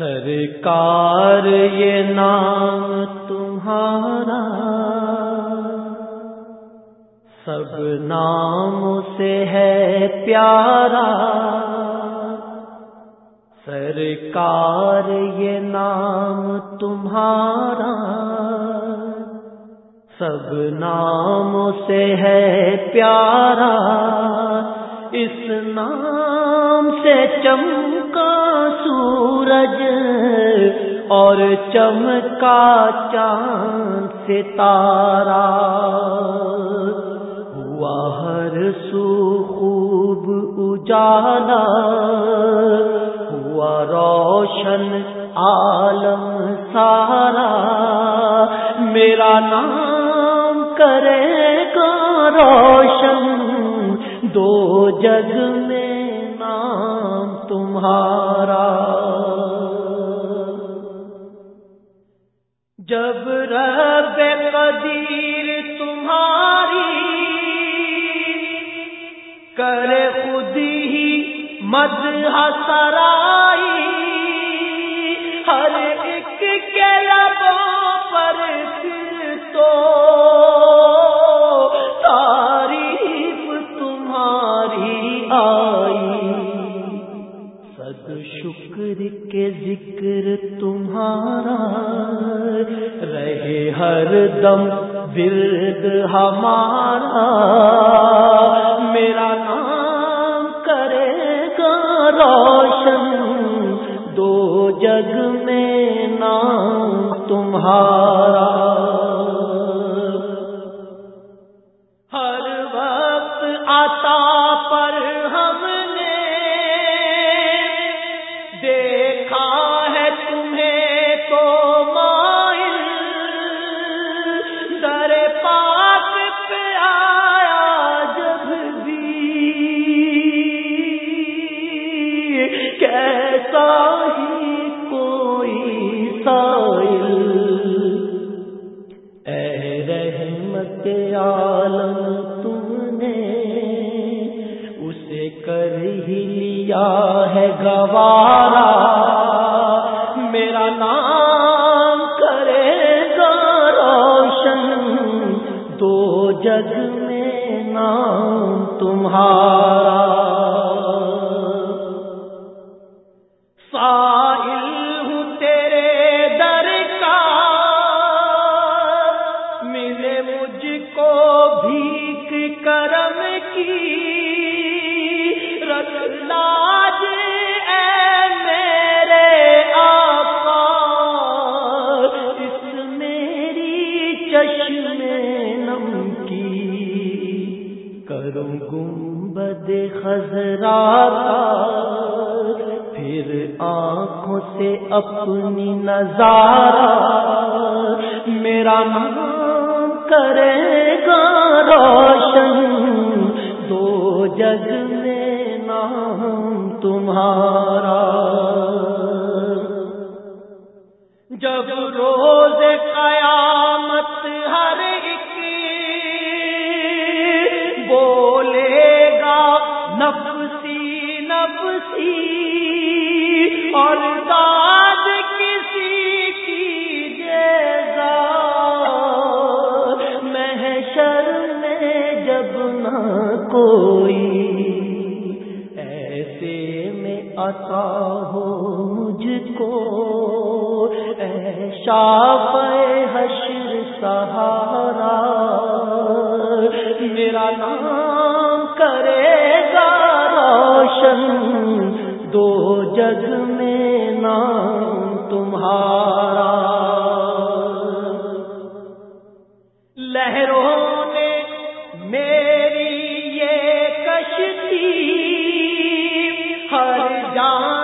سرکار، یہ نام تمہارا۔ سب نام سے ہے پیارا۔ سرکار، یہ نام تمہارا۔ سب نام سے ہے پیارا۔ اس نام سے چمکا سورج اور چمکا چاند ستارہ ہوا ہر سو خوب اجالا ہوا روشن عالم سارا میرا نام کرے گا روشن دو جگ میں نام تمہارا جب رب قدیر تمہاری کرے خود ہی مد سرائی ہر ایک کے لبوں پر شکر کے ذکر تمہارا رہے ہر دم ورد ہمارا میرا نام کرے گا روشن دو جگ میں نام تمہارا کیسا ہی کوئی سائل۔ اے رحمت عالم، تم نے اسے کر ہی لیا ہے گوارا۔ میرا نام کرے گا روشن۔ دو جگ میں نام تمہارا۔ سائل ہوں تیرے در کا۔ ملے مجھ کو بھیک کرم کی۔ رکھ اے میرے آقا۔ اس میری چشم نم کی۔ کروں گنبد خزرا پھر آنکھوں سے اپنی نظارہ میرا نام کرے گا روشن۔ دو جگ میں نام تمہارا۔ جب روز قیامت ہر ایک بولے گا، نفسی نفسی۔ اور داد کسی کی دے گا محشر میں جب نہ کوئی، ایسے میں عطا ہو مجھ کو، اے شاپ حشر سہارا، میرا نام کرے گا روشن، دو جگ میں نام تمہارا۔ لہروں نے میری یہ کشتی ہر جان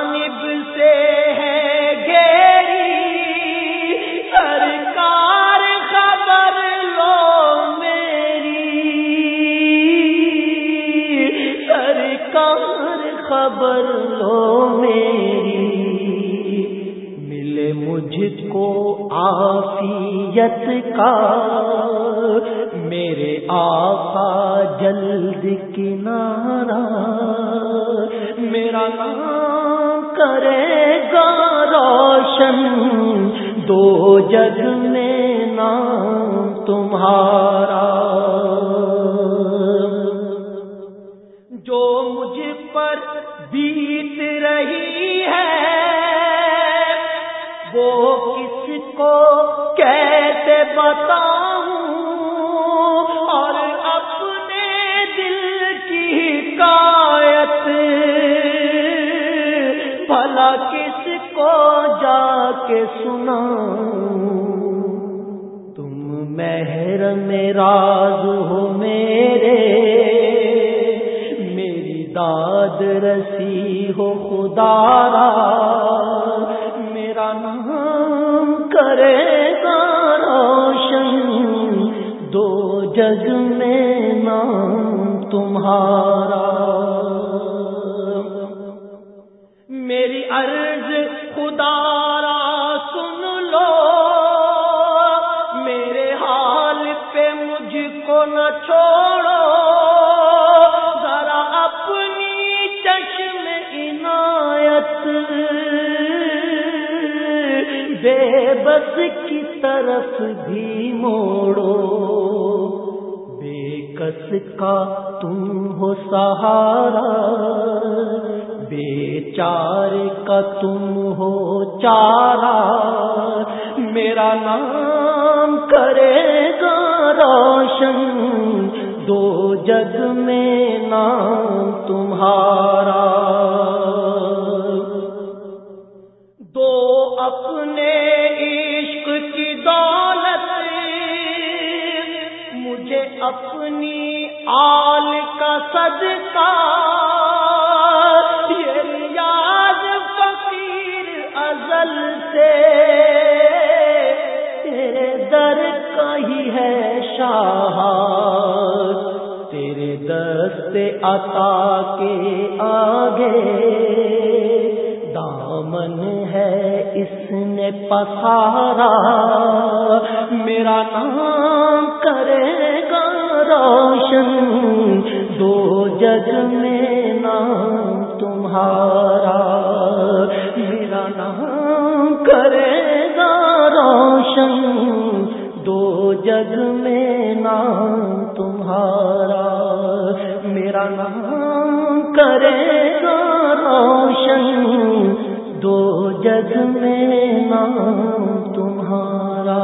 خبر لو میری ملے مجھ کو آفیت کا میرے آقا جلد کنارا میرا نام کرے گا روشن دو جگ میں نام تمہارا پر بیت رہی ہے۔ وہ کس کو کیسے بتاؤں؟ اور اپنے دل کی کایت بھلا کس کو جا کے سنا تم مہر میں راز ہو داد رسی ہو خدا را میرا نام کرے گا روشن دو جگ میں بے بس کی طرف بھی موڑو۔ بے کس کا تم ہو سہارا؟ بے چار کا تم ہو چارا۔ میرا نام کرے گا روشن۔ دو جگ عطا کے آگے۔ دامن ہے اس نے پسارا، میرا نام کرے گا روشن۔ دو جگ میں نام تمہارا، میرا نام کرے گا روشن۔ دو جگ میں نام تمہارا۔ کرے گا روشن دو جگ میں نام تمہارا۔